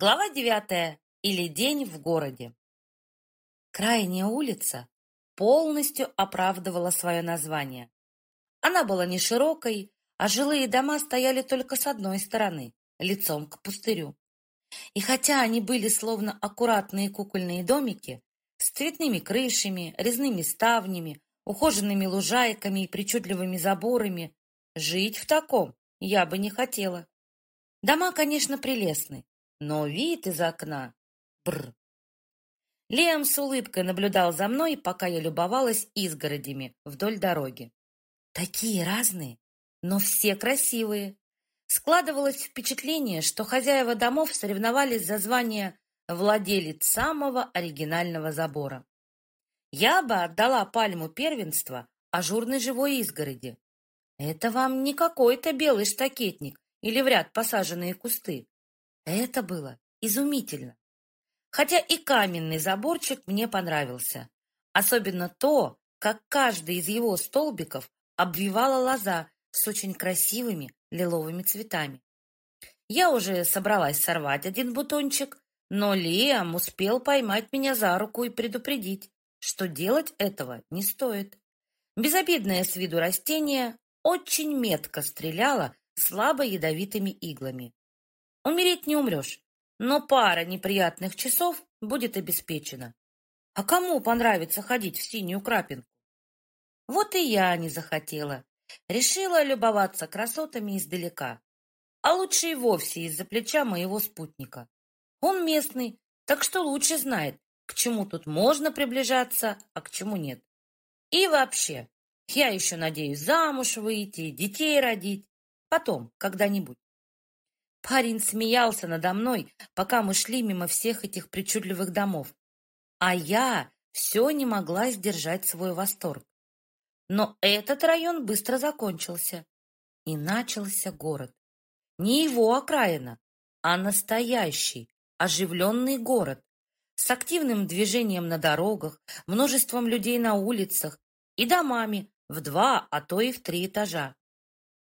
Глава девятая. Или день в городе. Крайняя улица полностью оправдывала свое название. Она была не широкой, а жилые дома стояли только с одной стороны, лицом к пустырю. И хотя они были словно аккуратные кукольные домики с цветными крышами, резными ставнями, ухоженными лужайками и причудливыми заборами, жить в таком я бы не хотела. Дома, конечно, прелестны, но вид из окна... Бр. Лиам с улыбкой наблюдал за мной, пока я любовалась изгородями вдоль дороги. Такие разные, но все красивые. Складывалось впечатление, что хозяева домов соревновались за звание владелец самого оригинального забора. Я бы отдала пальму первенства ажурной живой изгороди. Это вам не какой-то белый штакетник или в ряд посаженные кусты. Это было изумительно. Хотя и каменный заборчик мне понравился. Особенно то, как каждый из его столбиков обвивала лоза с очень красивыми лиловыми цветами. Я уже собралась сорвать один бутончик, но Лиам успел поймать меня за руку и предупредить, что делать этого не стоит. Безобидное с виду растение очень метко стреляло слабо ядовитыми иглами. Умереть не умрешь, но пара неприятных часов будет обеспечена. А кому понравится ходить в синюю крапинку? Вот и я не захотела. Решила любоваться красотами издалека. А лучше и вовсе из-за плеча моего спутника. Он местный, так что лучше знает, к чему тут можно приближаться, а к чему нет. И вообще, я еще надеюсь замуж выйти, детей родить. Потом, когда-нибудь. Парень смеялся надо мной, пока мы шли мимо всех этих причудливых домов. А я все не могла сдержать свой восторг. Но этот район быстро закончился. И начался город. Не его окраина, а настоящий, оживленный город. С активным движением на дорогах, множеством людей на улицах и домами в два, а то и в три этажа.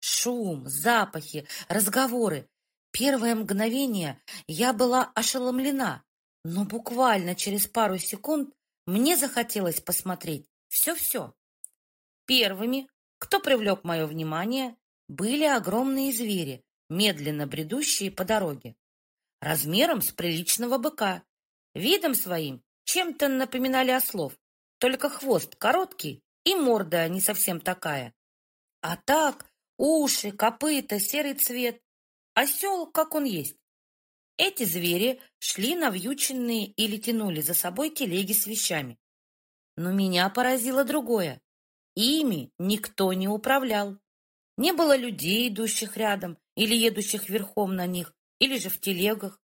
Шум, запахи, разговоры Первое мгновение я была ошеломлена, но буквально через пару секунд мне захотелось посмотреть все-все. Первыми, кто привлек мое внимание, были огромные звери, медленно бредущие по дороге. Размером с приличного быка, видом своим чем-то напоминали ослов, только хвост короткий и морда не совсем такая. А так уши, копыта, серый цвет, Осел, как он есть. Эти звери шли навьюченные или тянули за собой телеги с вещами. Но меня поразило другое. Ими никто не управлял. Не было людей, идущих рядом, или едущих верхом на них, или же в телегах.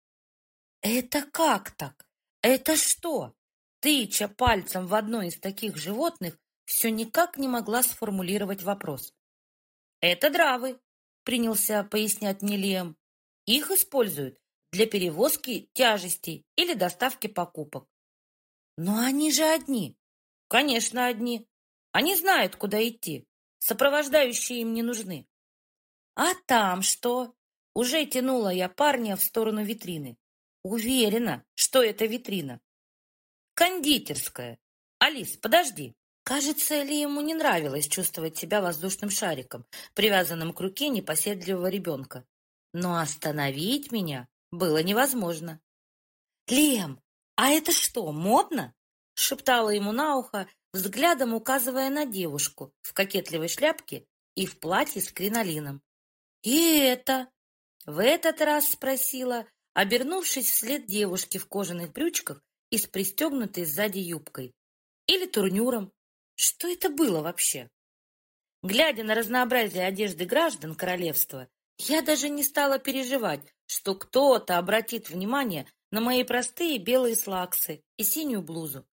Это как так? Это что? Тыча пальцем в одно из таких животных, все никак не могла сформулировать вопрос. Это дравы, принялся пояснять мне Лем. Их используют для перевозки тяжестей или доставки покупок. Но они же одни. Конечно, одни. Они знают, куда идти. Сопровождающие им не нужны. А там что? Уже тянула я парня в сторону витрины. Уверена, что это витрина. Кондитерская. Алис, подожди. Кажется, ли ему не нравилось чувствовать себя воздушным шариком, привязанным к руке непоседливого ребенка. Но остановить меня было невозможно. «Лем, а это что, модно?» — шептала ему на ухо, взглядом указывая на девушку в кокетливой шляпке и в платье с кринолином. «И это?» — в этот раз спросила, обернувшись вслед девушки в кожаных брючках и с пристегнутой сзади юбкой. «Или турнюром, что это было вообще? Глядя на разнообразие одежды граждан королевства, я даже не стала переживать, что кто-то обратит внимание на мои простые белые слаксы и синюю блузу.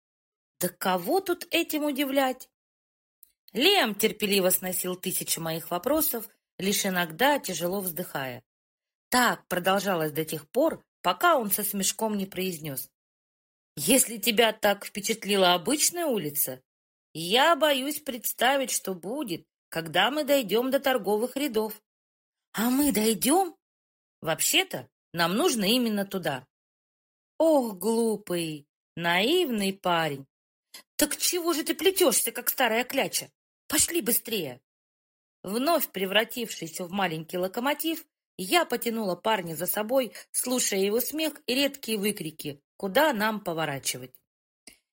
Да кого тут этим удивлять? Лем терпеливо сносил тысячи моих вопросов, лишь иногда тяжело вздыхая. Так продолжалось до тех пор, пока он со смешком не произнес. «Если тебя так впечатлила обычная улица, я боюсь представить, что будет, когда мы дойдем до торговых рядов. А мы дойдем? Вообще-то, нам нужно именно туда. Ох, глупый, наивный парень! Так чего же ты плетешься, как старая кляча? Пошли быстрее! Вновь превратившись в маленький локомотив, я потянула парня за собой, слушая его смех и редкие выкрики, куда нам поворачивать.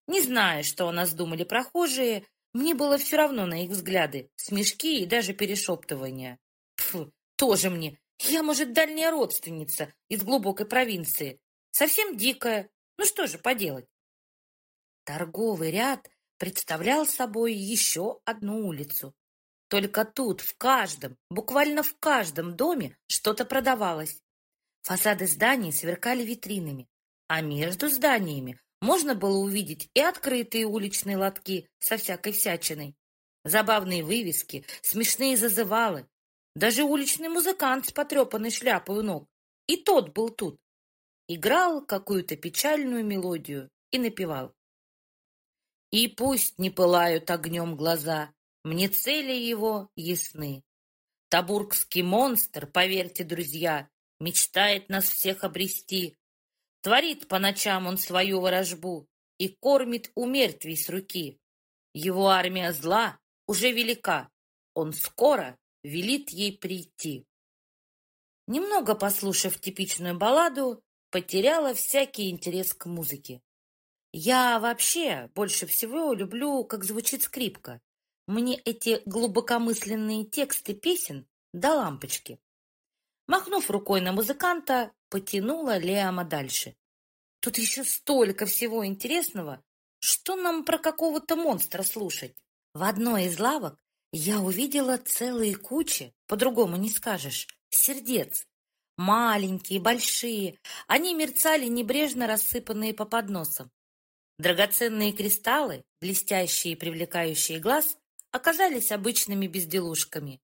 Не зная, что о нас думали прохожие, мне было все равно на их взгляды, смешки и даже перешептывания. Пф, тоже мне. Я, может, дальняя родственница из глубокой провинции. Совсем дикая. Ну что же поделать? Торговый ряд представлял собой еще одну улицу. Только тут в каждом, буквально в каждом доме что-то продавалось. Фасады зданий сверкали витринами, а между зданиями можно было увидеть и открытые уличные лотки со всякой всячиной, забавные вывески, смешные зазывалы, даже уличный музыкант с потрепанной шляпой у ног. И тот был тут. Играл какую-то печальную мелодию и напевал. И пусть не пылают огнем глаза, мне цели его ясны. Табургский монстр, поверьте, друзья, мечтает нас всех обрести. Творит по ночам он свою ворожбу и кормит у мертвей с руки. Его армия зла уже велика, он скоро велит ей прийти. Немного послушав типичную балладу, потеряла всякий интерес к музыке. Я вообще больше всего люблю, как звучит скрипка. Мне эти глубокомысленные тексты песен до лампочки. Махнув рукой на музыканта, потянула Леома дальше. Тут еще столько всего интересного. Что нам про какого-то монстра слушать? В одной из лавок я увидела целые кучи, по-другому не скажешь, сердец. Маленькие, большие, они мерцали, небрежно рассыпанные по подносам. Драгоценные кристаллы, блестящие и привлекающие глаз, оказались обычными безделушками.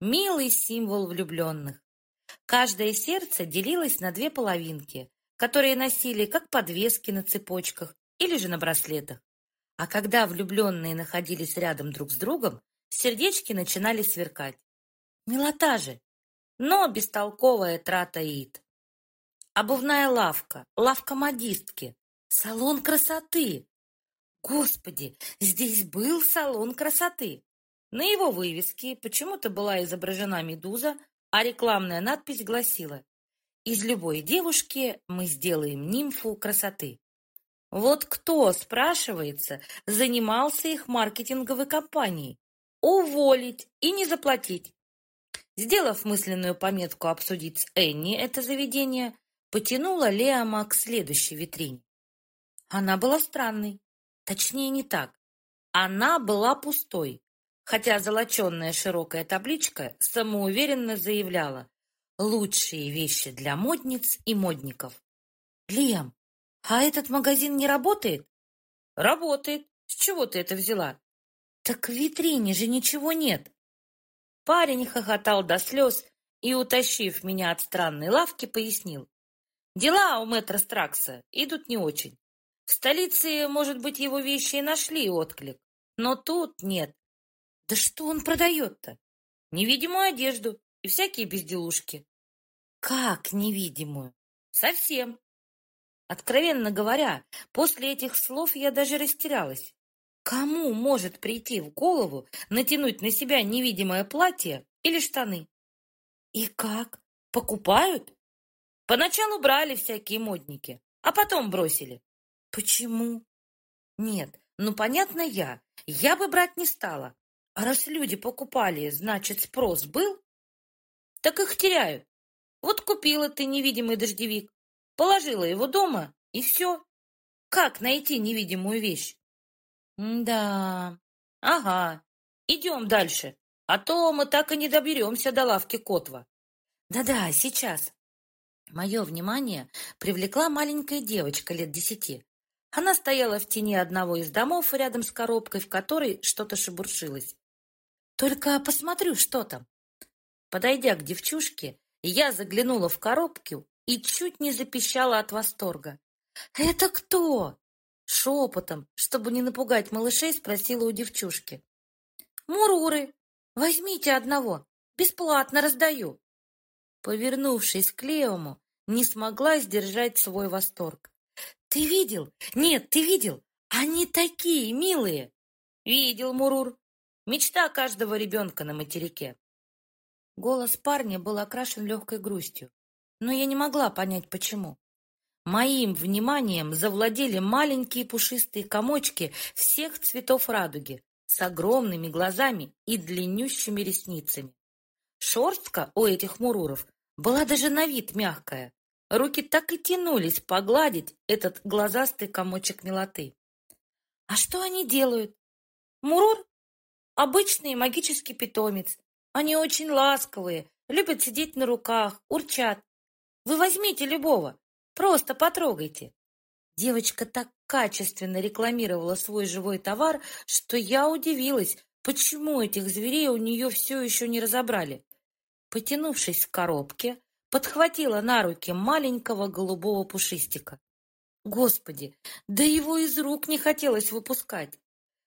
Милый символ влюбленных. Каждое сердце делилось на две половинки, которые носили как подвески на цепочках или же на браслетах. А когда влюбленные находились рядом друг с другом, сердечки начинали сверкать. Милота же, но бестолковая трата ид. Обувная лавка, лавка модистки, салон красоты. Господи, здесь был салон красоты. На его вывеске почему-то была изображена медуза, а рекламная надпись гласила «Из любой девушки мы сделаем нимфу красоты». Вот кто, спрашивается, занимался их маркетинговой кампанией? Уволить и не заплатить. Сделав мысленную пометку обсудить с Энни это заведение, потянула Леома к следующей витрине. Она была странной. Точнее, не так. Она была пустой, хотя золоченная широкая табличка самоуверенно заявляла «Лучшие вещи для модниц и модников». «Лем, а этот магазин не работает?» «Работает. С чего ты это взяла?» «Так в витрине же ничего нет». Парень хохотал до слез и, утащив меня от странной лавки, пояснил. «Дела у мэтра Стракса идут не очень. В столице, может быть, его вещи и нашли отклик, но тут нет. Да что он продает-то? Невидимую одежду и всякие безделушки. Как невидимую? Совсем. Откровенно говоря, после этих слов я даже растерялась. Кому может прийти в голову натянуть на себя невидимое платье или штаны? И как? Покупают? Поначалу брали всякие модники, а потом бросили. Почему? Нет, ну понятно я. Я бы брать не стала. А раз люди покупали, значит спрос был? Так их теряют. Вот купила ты невидимый дождевик, положила его дома, и все. Как найти невидимую вещь? да, ага, идем дальше, а то мы так и не доберемся до лавки Котва. Да-да, сейчас. Мое внимание привлекла маленькая девочка лет десяти. Она стояла в тени одного из домов рядом с коробкой, в которой что-то шебуршилось. «Только посмотрю, что там». Подойдя к девчушке, я заглянула в коробку и чуть не запищала от восторга. «Это кто?» Шепотом, чтобы не напугать малышей, спросила у девчушки. «Муруры, возьмите одного, бесплатно раздаю». Повернувшись к Леому, не смогла сдержать свой восторг. Ты видел? Нет, ты видел? Они такие милые. Видел, Мурур. Мечта каждого ребенка на материке. Голос парня был окрашен легкой грустью, но я не могла понять, почему. Моим вниманием завладели маленькие пушистые комочки всех цветов радуги с огромными глазами и длиннющими ресницами. Шерстка у этих муруров была даже на вид мягкая. Руки так и тянулись погладить этот глазастый комочек милоты. А что они делают? Мурур — обычный магический питомец. Они очень ласковые, любят сидеть на руках, урчат. Вы возьмите любого, просто потрогайте. Девочка так качественно рекламировала свой живой товар, что я удивилась, почему этих зверей у нее все еще не разобрали. Потянувшись к коробке, подхватила на руки маленького голубого пушистика. Господи, да его из рук не хотелось выпускать.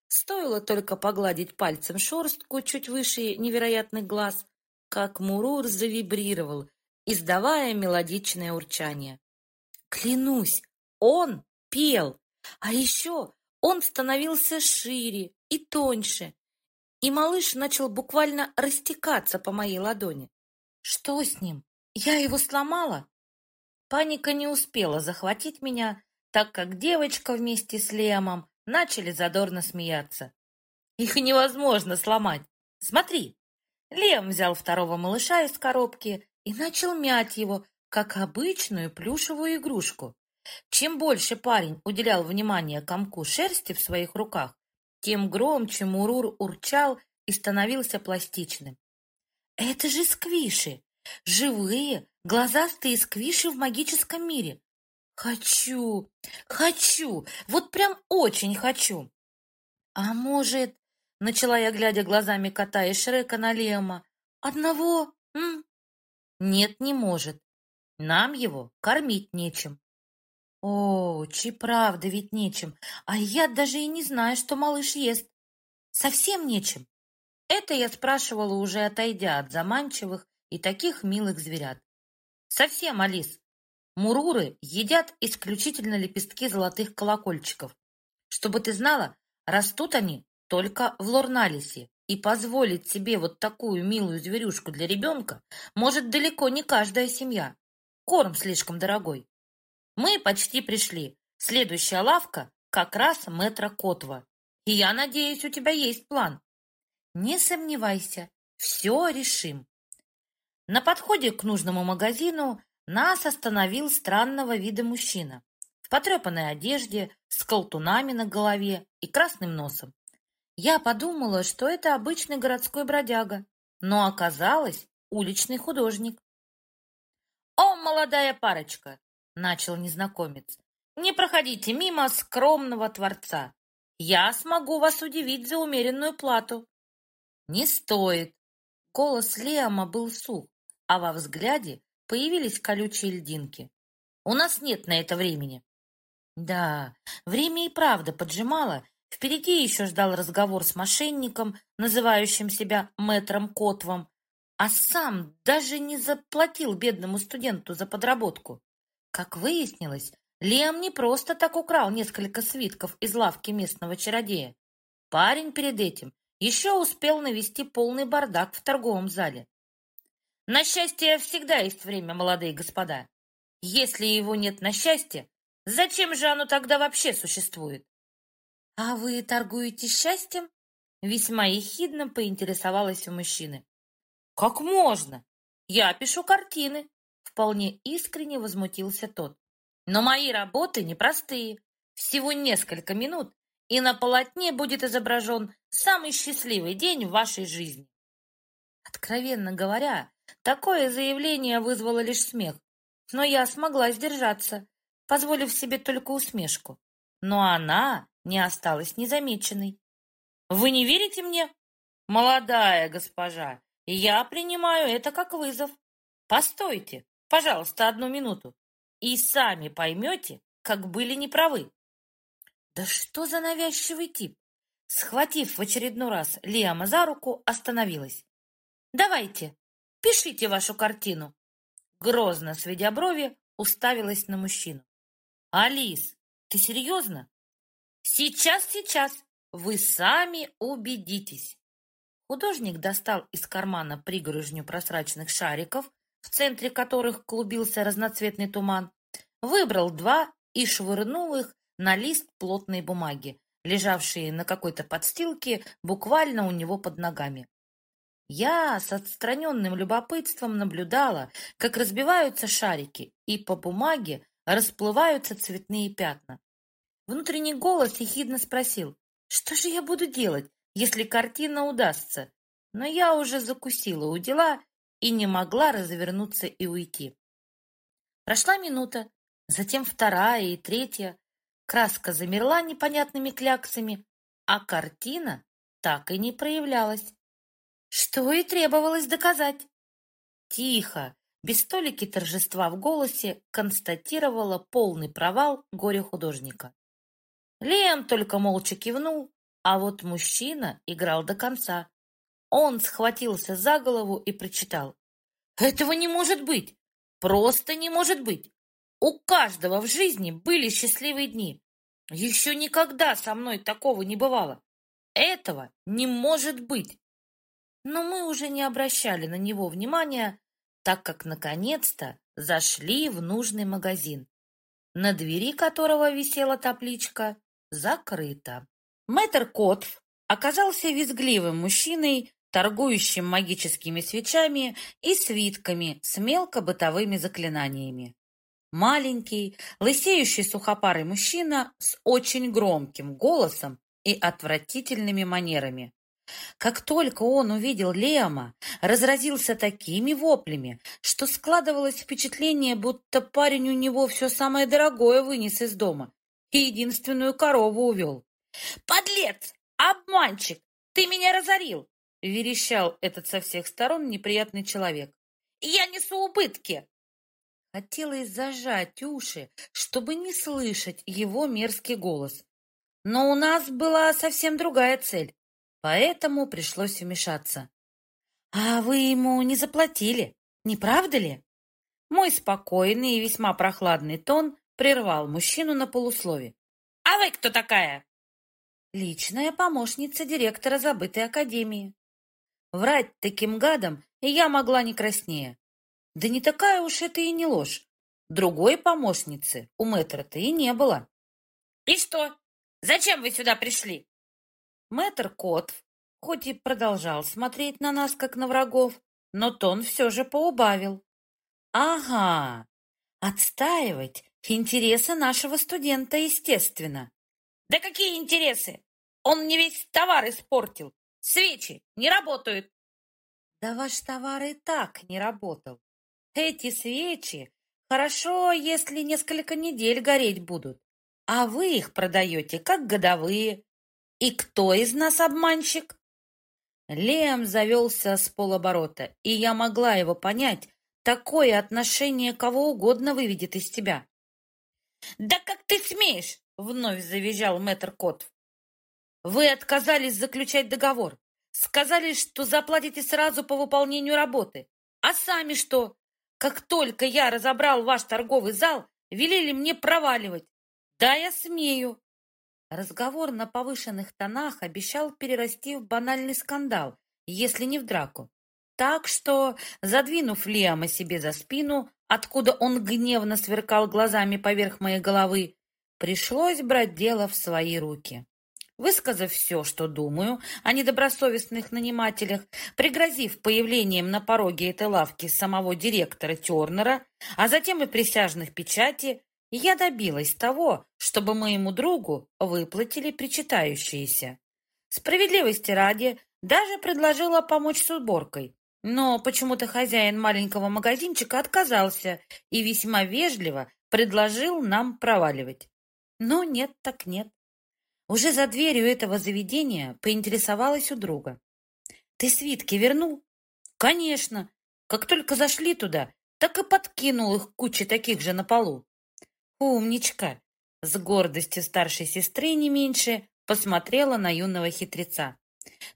Стоило только погладить пальцем шерстку чуть выше невероятных глаз, как Мурур завибрировал, издавая мелодичное урчание. Клянусь, он пел, а еще он становился шире и тоньше, и малыш начал буквально растекаться по моей ладони. Что с ним? Я его сломала? Паника не успела захватить меня, так как девочка вместе с Лемом начали задорно смеяться. Их невозможно сломать. Смотри. Лем взял второго малыша из коробки и начал мять его, как обычную плюшевую игрушку. Чем больше парень уделял внимания комку шерсти в своих руках, тем громче Мурур урчал и становился пластичным. Это же сквиши! Живые, глазастые сквиши в магическом мире. Хочу, хочу, вот прям очень хочу. А может, начала я, глядя глазами кота и Шрека на Лема, одного? М? Нет, не может. Нам его кормить нечем. О, чи правда ведь нечем. А я даже и не знаю, что малыш ест. Совсем нечем. Это я спрашивала, уже отойдя от заманчивых и таких милых зверят. Совсем, Алис, Муруры едят исключительно лепестки золотых колокольчиков. Чтобы ты знала, растут они только в Лорналисе, и позволить себе вот такую милую зверюшку для ребенка может далеко не каждая семья. Корм слишком дорогой. Мы почти пришли. Следующая лавка как раз метро Котва. И я надеюсь, у тебя есть план. Не сомневайся, все решим. На подходе к нужному магазину нас остановил странного вида мужчина в потрепанной одежде, с колтунами на голове и красным носом. Я подумала, что это обычный городской бродяга, но оказалось уличный художник. «О, молодая парочка!» — начал незнакомец. «Не проходите мимо скромного творца. Я смогу вас удивить за умеренную плату». «Не стоит!» Голос Леома был сух, а во взгляде появились колючие льдинки. У нас нет на это времени. Да, время и правда поджимало. Впереди еще ждал разговор с мошенником, называющим себя мэтром Котвом, а сам даже не заплатил бедному студенту за подработку. Как выяснилось, Лем не просто так украл несколько свитков из лавки местного чародея. Парень перед этим еще успел навести полный бардак в торговом зале. На счастье всегда есть время, молодые господа. Если его нет на счастье, зачем же оно тогда вообще существует? А вы торгуете счастьем? Весьма ехидно поинтересовалась у мужчины. Как можно? Я пишу картины. Вполне искренне возмутился тот. Но мои работы непростые. Всего несколько минут, и на полотне будет изображен самый счастливый день в вашей жизни. Откровенно говоря, Такое заявление вызвало лишь смех, но я смогла сдержаться, позволив себе только усмешку. Но она не осталась незамеченной. «Вы не верите мне?» «Молодая госпожа, я принимаю это как вызов. Постойте, пожалуйста, одну минуту, и сами поймете, как были неправы». «Да что за навязчивый тип?» Схватив в очередной раз Лиама за руку, остановилась. «Давайте, Пишите вашу картину. Грозно сведя брови, уставилась на мужчину. Алис, Ты серьезно? Сейчас, сейчас. Вы сами убедитесь. Художник достал из кармана пригорожню прозрачных шариков, в центре которых клубился разноцветный туман, выбрал два и швырнул их на лист плотной бумаги, лежавшие на какой-то подстилке буквально у него под ногами. Я с отстраненным любопытством наблюдала, как разбиваются шарики, и по бумаге расплываются цветные пятна. Внутренний голос ехидно спросил, что же я буду делать, если картина удастся? Но я уже закусила у дела и не могла развернуться и уйти. Прошла минута, затем вторая и третья. Краска замерла непонятными кляксами, а картина так и не проявлялась. Что и требовалось доказать. Тихо, без столики торжества в голосе, констатировала полный провал горе-художника. Лем только молча кивнул, а вот мужчина играл до конца. Он схватился за голову и прочитал. «Этого не может быть! Просто не может быть! У каждого в жизни были счастливые дни. Еще никогда со мной такого не бывало. Этого не может быть!» Но мы уже не обращали на него внимания, так как наконец-то зашли в нужный магазин, на двери которого висела табличка «Закрыто». Мэтр Котф оказался визгливым мужчиной, торгующим магическими свечами и свитками с мелкобытовыми заклинаниями. Маленький, лысеющий сухопарый мужчина с очень громким голосом и отвратительными манерами. Как только он увидел Лема, разразился такими воплями, что складывалось впечатление, будто парень у него все самое дорогое вынес из дома и единственную корову увел. «Подлец! Обманщик! Ты меня разорил!» — верещал этот со всех сторон неприятный человек. «Я несу убытки!» Хотелось зажать уши, чтобы не слышать его мерзкий голос. Но у нас была совсем другая цель поэтому пришлось вмешаться. «А вы ему не заплатили, не правда ли?» Мой спокойный и весьма прохладный тон прервал мужчину на полуслове. «А вы кто такая?» «Личная помощница директора забытой академии». Врать таким гадом я могла не краснее. Да не такая уж это и не ложь. Другой помощницы у мэтра-то и не было. «И что? Зачем вы сюда пришли?» Мэтр Котв, хоть и продолжал смотреть на нас, как на врагов, но тон все же поубавил. «Ага, отстаивать интересы нашего студента, естественно». «Да какие интересы? Он мне весь товар испортил. Свечи не работают». «Да ваш товар и так не работал. Эти свечи хорошо, если несколько недель гореть будут, а вы их продаете как годовые, «И кто из нас обманщик?» Лем завелся с полоборота, и я могла его понять. Такое отношение кого угодно выведет из тебя. «Да как ты смеешь?» — вновь завизжал мэтр Кот. «Вы отказались заключать договор. Сказали, что заплатите сразу по выполнению работы. А сами что? Как только я разобрал ваш торговый зал, велели мне проваливать. Да, я смею. Разговор на повышенных тонах обещал перерасти в банальный скандал, если не в драку. Так что, задвинув Лиама себе за спину, откуда он гневно сверкал глазами поверх моей головы, пришлось брать дело в свои руки. Высказав все, что думаю о недобросовестных нанимателях, пригрозив появлением на пороге этой лавки самого директора Тернера, а затем и присяжных печати, я добилась того, чтобы моему другу выплатили причитающиеся. Справедливости ради, даже предложила помочь с уборкой, но почему-то хозяин маленького магазинчика отказался и весьма вежливо предложил нам проваливать. Но нет так нет. Уже за дверью этого заведения поинтересовалась у друга. «Ты свитки вернул?» «Конечно. Как только зашли туда, так и подкинул их куче таких же на полу. «Умничка!» С гордостью старшей сестры не меньше посмотрела на юного хитреца.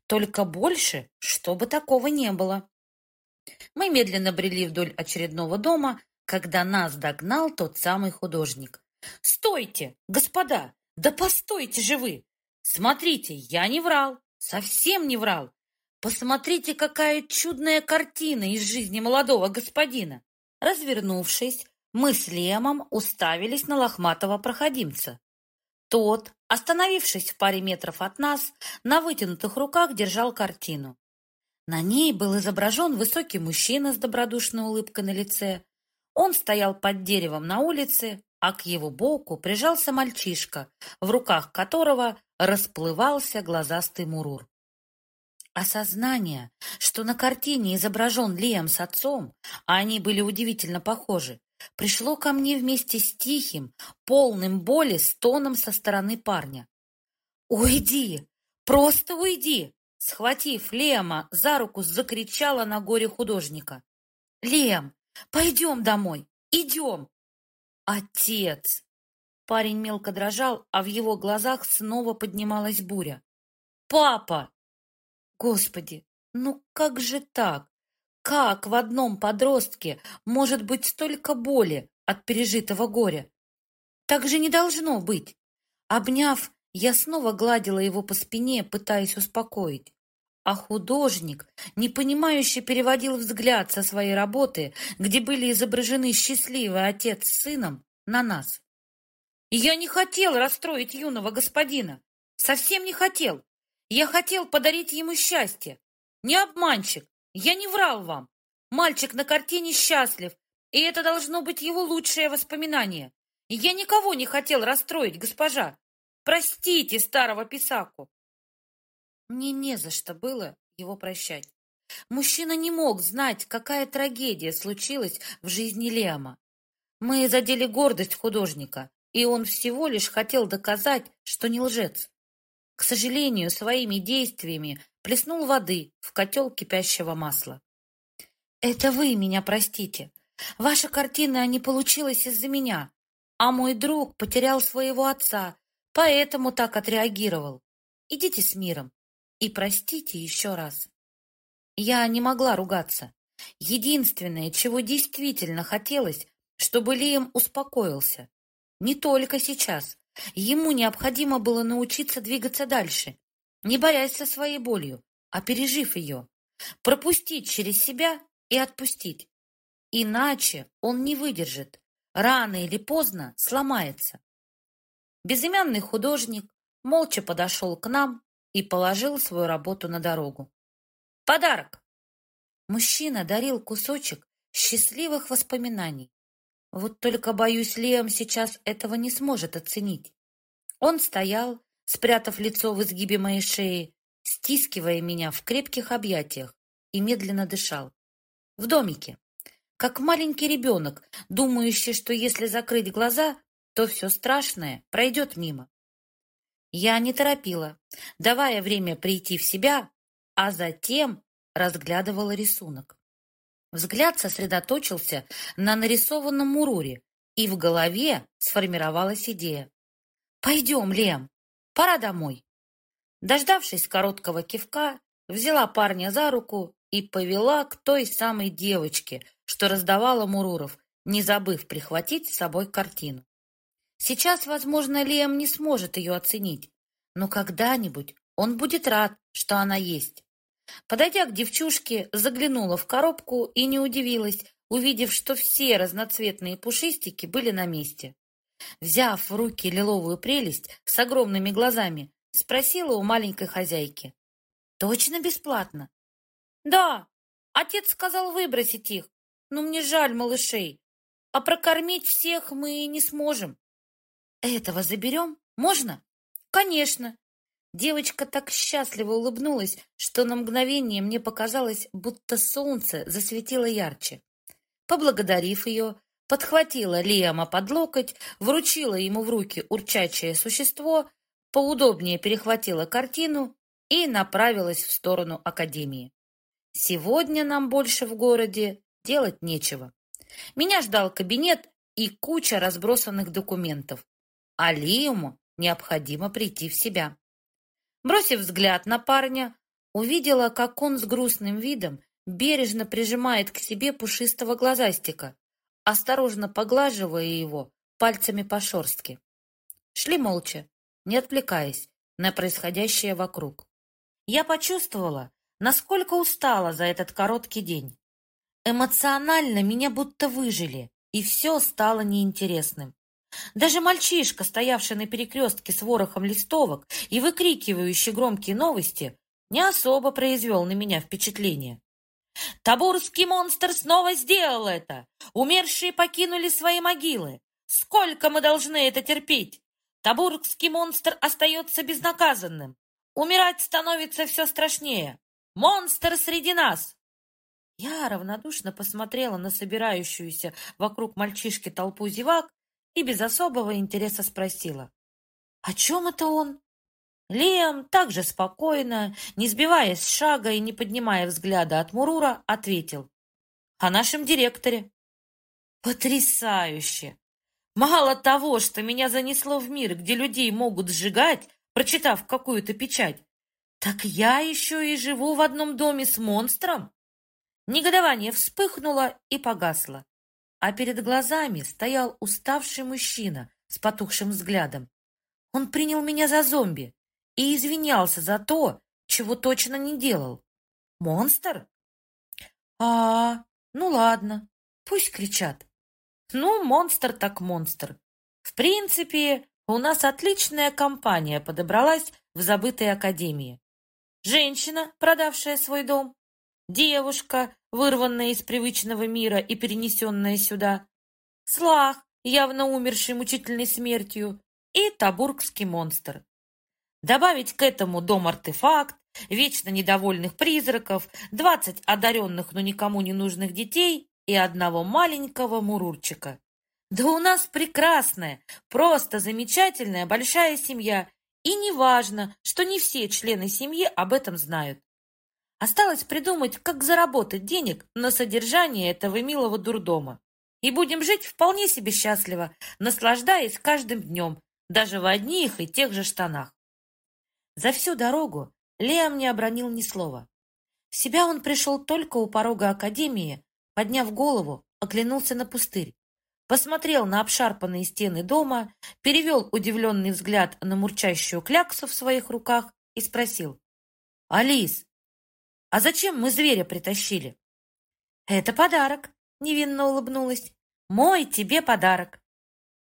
«Только больше, чтобы такого не было!» Мы медленно брели вдоль очередного дома, когда нас догнал тот самый художник. «Стойте, господа! Да постойте же вы! Смотрите, я не врал, совсем не врал! Посмотрите, какая чудная картина из жизни молодого господина!» Развернувшись, мы с Лемом уставились на лохматого проходимца. Тот, остановившись в паре метров от нас, на вытянутых руках держал картину. На ней был изображен высокий мужчина с добродушной улыбкой на лице. Он стоял под деревом на улице, а к его боку прижался мальчишка, в руках которого расплывался глазастый мурур. Осознание, что на картине изображен Лиам с отцом, а они были удивительно похожи, пришло ко мне вместе с тихим, полным боли стоном со стороны парня. «Уйди! Просто уйди!» Схватив Лема за руку, закричала на горе художника. «Лем, пойдем домой! Идем!» «Отец!» Парень мелко дрожал, а в его глазах снова поднималась буря. «Папа!» Господи, ну как же так? Как в одном подростке может быть столько боли от пережитого горя? Так же не должно быть. Обняв, я снова гладила его по спине, пытаясь успокоить. А художник, непонимающе переводил взгляд со своей работы, где были изображены счастливый отец с сыном, на нас. Я не хотел расстроить юного господина. Совсем не хотел. Я хотел подарить ему счастье. Не обманщик. Я не врал вам. Мальчик на картине счастлив, и это должно быть его лучшее воспоминание. Я никого не хотел расстроить, госпожа. Простите старого писаку. Мне не за что было его прощать. Мужчина не мог знать, какая трагедия случилась в жизни Лема. Мы задели гордость художника, и он всего лишь хотел доказать, что не лжец. К сожалению, своими действиями плеснул воды в котел кипящего масла. «Это вы меня простите. Ваша картина не получилась из-за меня, а мой друг потерял своего отца, поэтому так отреагировал. Идите с миром и простите еще раз». Я не могла ругаться. Единственное, чего действительно хотелось, чтобы Лием успокоился. Не только сейчас. Ему необходимо было научиться двигаться дальше, не борясь со своей болью, а пережив ее, пропустить через себя и отпустить. Иначе он не выдержит, рано или поздно сломается. Безымянный художник молча подошел к нам и положил свою работу на дорогу. «Подарок!» Мужчина дарил кусочек счастливых воспоминаний. Вот только, боюсь, Лем сейчас этого не сможет оценить. Он стоял, спрятав лицо в изгибе моей шеи, стискивая меня в крепких объятиях, и медленно дышал. В домике, как маленький ребенок, думающий, что если закрыть глаза, то все страшное пройдет мимо. Я не торопила, давая время прийти в себя, а затем разглядывала рисунок. Взгляд сосредоточился на нарисованном муруре, и в голове сформировалась идея. «Пойдем, Лем, пора домой». Дождавшись короткого кивка, взяла парня за руку и повела к той самой девочке, что раздавала Муруров, не забыв прихватить с собой картину. Сейчас, возможно, Лем не сможет ее оценить, но когда-нибудь он будет рад, что она есть. Подойдя к девчушке, заглянула в коробку и не удивилась, увидев, что все разноцветные пушистики были на месте. Взяв в руки лиловую прелесть с огромными глазами, спросила у маленькой хозяйки. «Точно бесплатно?» «Да, отец сказал выбросить их, но мне жаль малышей, а прокормить всех мы не сможем». «Этого заберем? Можно?» «Конечно. Девочка так счастливо улыбнулась, что на мгновение мне показалось, будто солнце засветило ярче. Поблагодарив ее, подхватила Лиама под локоть, вручила ему в руки урчачее существо, поудобнее перехватила картину и направилась в сторону академии. Сегодня нам больше в городе делать нечего. Меня ждал кабинет и куча разбросанных документов, а Лиаму необходимо прийти в себя. Бросив взгляд на парня, увидела, как он с грустным видом бережно прижимает к себе пушистого глазастика, осторожно поглаживая его, пальцами по шорстке. Шли молча, не отвлекаясь на происходящее вокруг. Я почувствовала, насколько устала за этот короткий день. Эмоционально меня будто выжили, и все стало неинтересным. Даже мальчишка, стоявший на перекрестке с ворохом листовок и выкрикивающий громкие новости, не особо произвел на меня впечатление. Табурский монстр снова сделал это. Умершие покинули свои могилы. Сколько мы должны это терпеть? Табурский монстр остается безнаказанным. Умирать становится все страшнее. Монстр среди нас. Я равнодушно посмотрела на собирающуюся вокруг мальчишки толпу зевак и без особого интереса спросила. «О чем это он?» Лиам также спокойно, не сбиваясь с шага и не поднимая взгляда от Мурура, ответил. «О нашем директоре». «Потрясающе! Мало того, что меня занесло в мир, где людей могут сжигать, прочитав какую-то печать, так я еще и живу в одном доме с монстром!» Негодование вспыхнуло и погасло, а перед глазами стоял уставший мужчина с потухшим взглядом. Он принял меня за зомби и извинялся за то, чего точно не делал. Монстр? А, ну ладно, пусть кричат. Ну, монстр так монстр. В принципе, у нас отличная компания подобралась в забытой академии. Женщина, продавшая свой дом, девушка, вырванная из привычного мира и перенесенная сюда, слах, явно умерший мучительной смертью, и табургский монстр. Добавить к этому дом-артефакт, вечно недовольных призраков, двадцать одаренных, но никому не нужных детей и одного маленького мурурчика. Да у нас прекрасная, просто замечательная большая семья, и не важно, что не все члены семьи об этом знают. Осталось придумать, как заработать денег на содержание этого милого дурдома. И будем жить вполне себе счастливо, наслаждаясь каждым днем, даже в одних и тех же штанах. За всю дорогу Лиам не обронил ни слова. В себя он пришел только у порога академии, подняв голову, оглянулся на пустырь, посмотрел на обшарпанные стены дома, перевел удивленный взгляд на мурчащую кляксу в своих руках и спросил. «Алис, а зачем мы зверя притащили?» «Это подарок», — невинно улыбнулась. «Мой тебе подарок».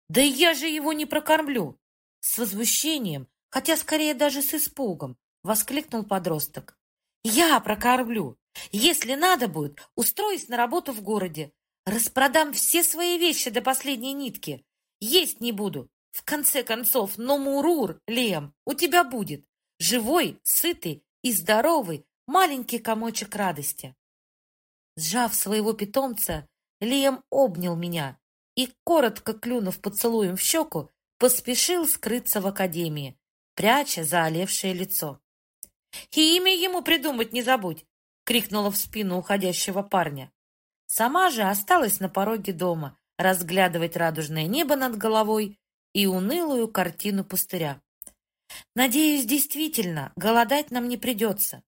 «Да я же его не прокормлю!» С возмущением хотя скорее даже с испугом, воскликнул подросток. «Я прокормлю. Если надо будет, устроюсь на работу в городе. Распродам все свои вещи до последней нитки. Есть не буду. В конце концов, но Мурур, Лем, у тебя будет. Живой, сытый и здоровый маленький комочек радости». Сжав своего питомца, Лем обнял меня и, коротко клюнув поцелуем в щеку, поспешил скрыться в академии, пряча заолевшее лицо. «И имя ему придумать не забудь!» — крикнула в спину уходящего парня. Сама же осталась на пороге дома, разглядывать радужное небо над головой и унылую картину пустыря. Надеюсь, действительно, голодать нам не придется.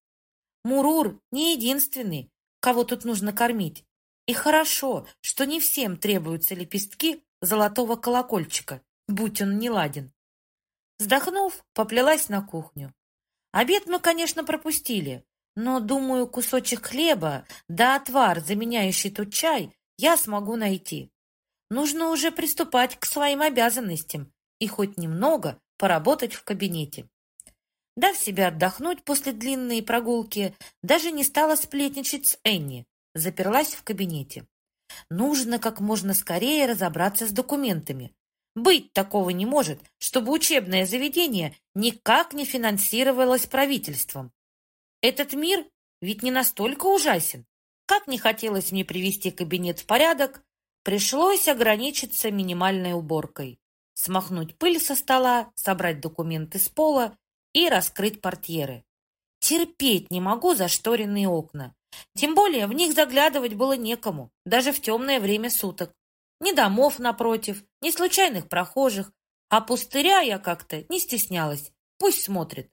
Мурур не единственный, кого тут нужно кормить. И хорошо, что не всем требуются лепестки золотого колокольчика, будь он не ладен. Вздохнув, поплелась на кухню. Обед мы, конечно, пропустили, но, думаю, кусочек хлеба да отвар, заменяющий тут чай, я смогу найти. Нужно уже приступать к своим обязанностям и хоть немного поработать в кабинете. Дав себе отдохнуть после длинной прогулки, даже не стала сплетничать с Энни, заперлась в кабинете. Нужно как можно скорее разобраться с документами, быть такого не может, чтобы учебное заведение никак не финансировалось правительством. Этот мир ведь не настолько ужасен. Как не хотелось мне привести кабинет в порядок, пришлось ограничиться минимальной уборкой. Смахнуть пыль со стола, собрать документы с пола и раскрыть портьеры. Терпеть не могу зашторенные окна. Тем более в них заглядывать было некому, даже в темное время суток. Ни домов напротив, ни случайных прохожих, а пустыря я как-то не стеснялась. Пусть смотрит.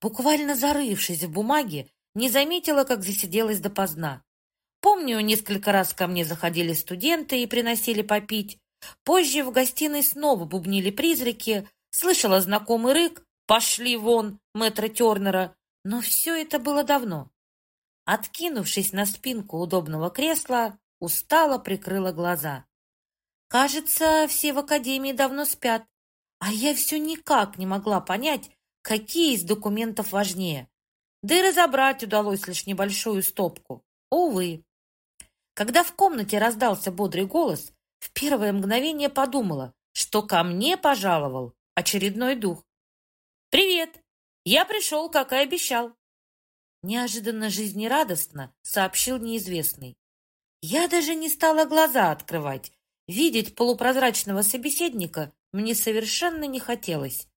Буквально зарывшись в бумаге, не заметила, как засиделась допоздна. Помню, несколько раз ко мне заходили студенты и приносили попить, Позже в гостиной снова бубнили призраки, слышала знакомый рык «Пошли вон, мэтра Тернера!» Но все это было давно. Откинувшись на спинку удобного кресла, устало прикрыла глаза. Кажется, все в академии давно спят, а я все никак не могла понять, какие из документов важнее. Да и разобрать удалось лишь небольшую стопку. Увы. Когда в комнате раздался бодрый голос, в первое мгновение подумала, что ко мне пожаловал очередной дух. «Привет! Я пришел, как и обещал!» Неожиданно жизнерадостно сообщил неизвестный. Я даже не стала глаза открывать. Видеть полупрозрачного собеседника мне совершенно не хотелось.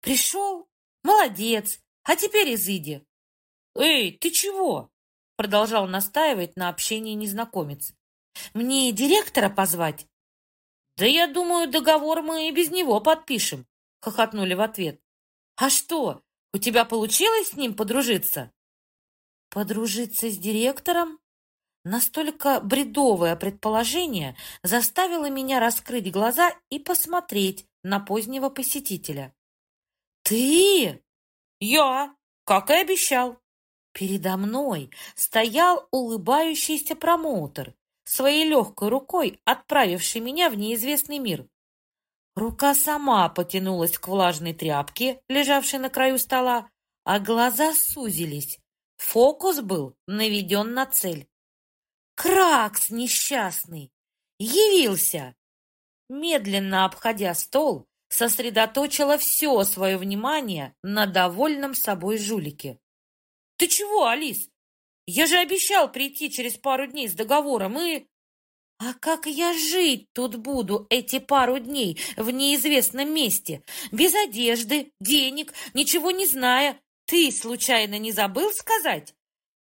«Пришел? Молодец! А теперь изыди!» «Эй, ты чего?» Продолжал настаивать на общении незнакомец. «Мне директора позвать?» «Да я думаю, договор мы и без него подпишем», — хохотнули в ответ. «А что, у тебя получилось с ним подружиться?» «Подружиться с директором?» Настолько бредовое предположение заставило меня раскрыть глаза и посмотреть на позднего посетителя. «Ты?» «Я, как и обещал». Передо мной стоял улыбающийся промоутер, своей легкой рукой отправивший меня в неизвестный мир. Рука сама потянулась к влажной тряпке, лежавшей на краю стола, а глаза сузились. Фокус был наведен на цель. Кракс несчастный! Явился! Медленно обходя стол, сосредоточила все свое внимание на довольном собой жулике. «Ты чего, Алис? Я же обещал прийти через пару дней с договором и...» «А как я жить тут буду эти пару дней в неизвестном месте? Без одежды, денег, ничего не зная. Ты случайно не забыл сказать?»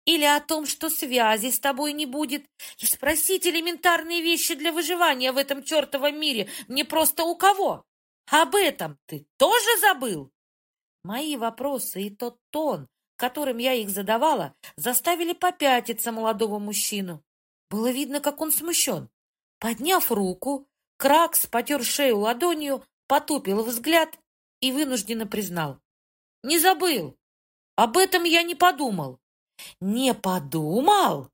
Или о том, что связи с тобой не будет. И спросить элементарные вещи для выживания в этом чертовом мире не просто у кого. Об этом ты тоже забыл? Мои вопросы и тот тон, которым я их задавала, заставили попятиться молодого мужчину. Было видно, как он смущен. Подняв руку, Кракс потер шею ладонью, потупил взгляд и вынужденно признал. «Не забыл. Об этом я не подумал. Не подумал?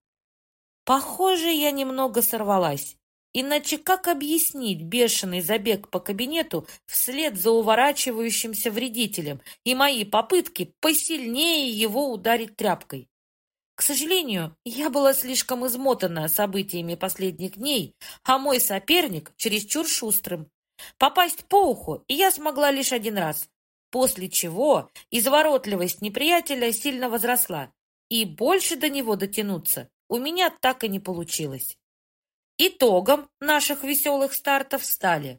Похоже, я немного сорвалась. Иначе как объяснить бешеный забег по кабинету вслед за уворачивающимся вредителем и мои попытки посильнее его ударить тряпкой? К сожалению, я была слишком измотана событиями последних дней, а мой соперник чересчур шустрым. Попасть по уху я смогла лишь один раз, после чего изворотливость неприятеля сильно возросла, и больше до него дотянуться у меня так и не получилось. Итогом наших веселых стартов стали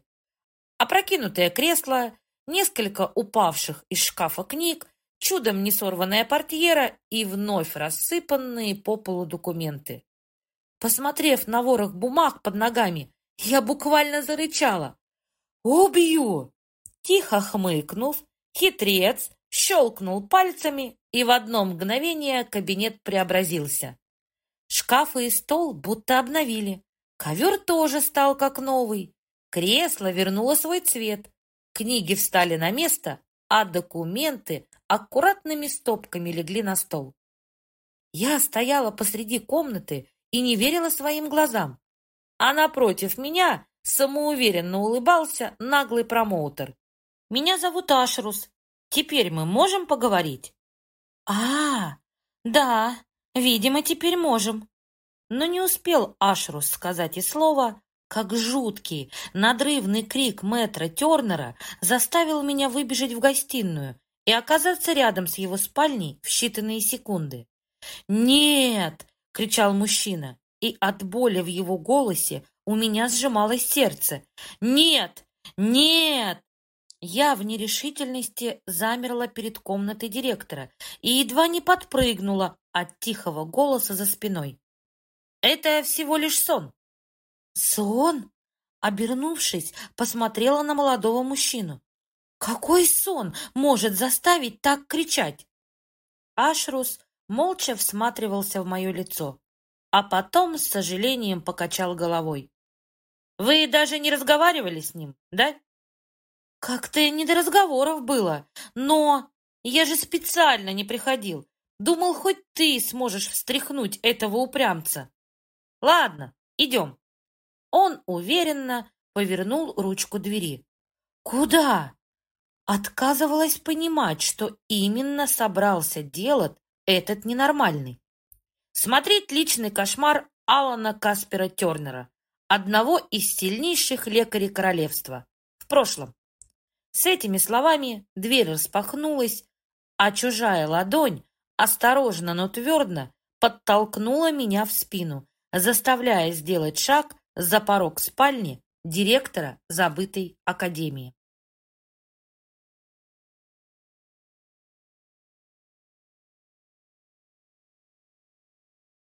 опрокинутое кресло, несколько упавших из шкафа книг, чудом не сорванная портьера и вновь рассыпанные по полу документы. Посмотрев на ворох бумаг под ногами, я буквально зарычала. «Убью!» Тихо хмыкнув, хитрец щелкнул пальцами, и в одно мгновение кабинет преобразился. Шкафы и стол будто обновили. Ковер тоже стал как новый. Кресло вернуло свой цвет. Книги встали на место, а документы аккуратными стопками легли на стол. Я стояла посреди комнаты и не верила своим глазам. А напротив меня самоуверенно улыбался наглый промоутер. «Меня зовут Ашрус. Теперь мы можем поговорить?» «А, да, видимо, теперь можем». Но не успел Ашрус сказать и слова, как жуткий, надрывный крик мэтра Тернера заставил меня выбежать в гостиную и оказаться рядом с его спальней в считанные секунды. «Нет!» — кричал мужчина, и от боли в его голосе у меня сжималось сердце. «Нет! Нет! Я в нерешительности замерла перед комнатой директора и едва не подпрыгнула от тихого голоса за спиной. «Это всего лишь сон». «Сон?» Обернувшись, посмотрела на молодого мужчину. «Какой сон может заставить так кричать?» Ашрус молча всматривался в мое лицо, а потом с сожалением покачал головой. Вы даже не разговаривали с ним, да? Как-то не до разговоров было, но я же специально не приходил. Думал, хоть ты сможешь встряхнуть этого упрямца. Ладно, идем. Он уверенно повернул ручку двери. Куда? Отказывалась понимать, что именно собрался делать этот ненормальный. Смотреть личный кошмар Алана Каспера Тернера, одного из сильнейших лекарей королевства, в прошлом. С этими словами дверь распахнулась, а чужая ладонь, осторожно, но твердо, подтолкнула меня в спину, заставляя сделать шаг за порог спальни директора забытой академии.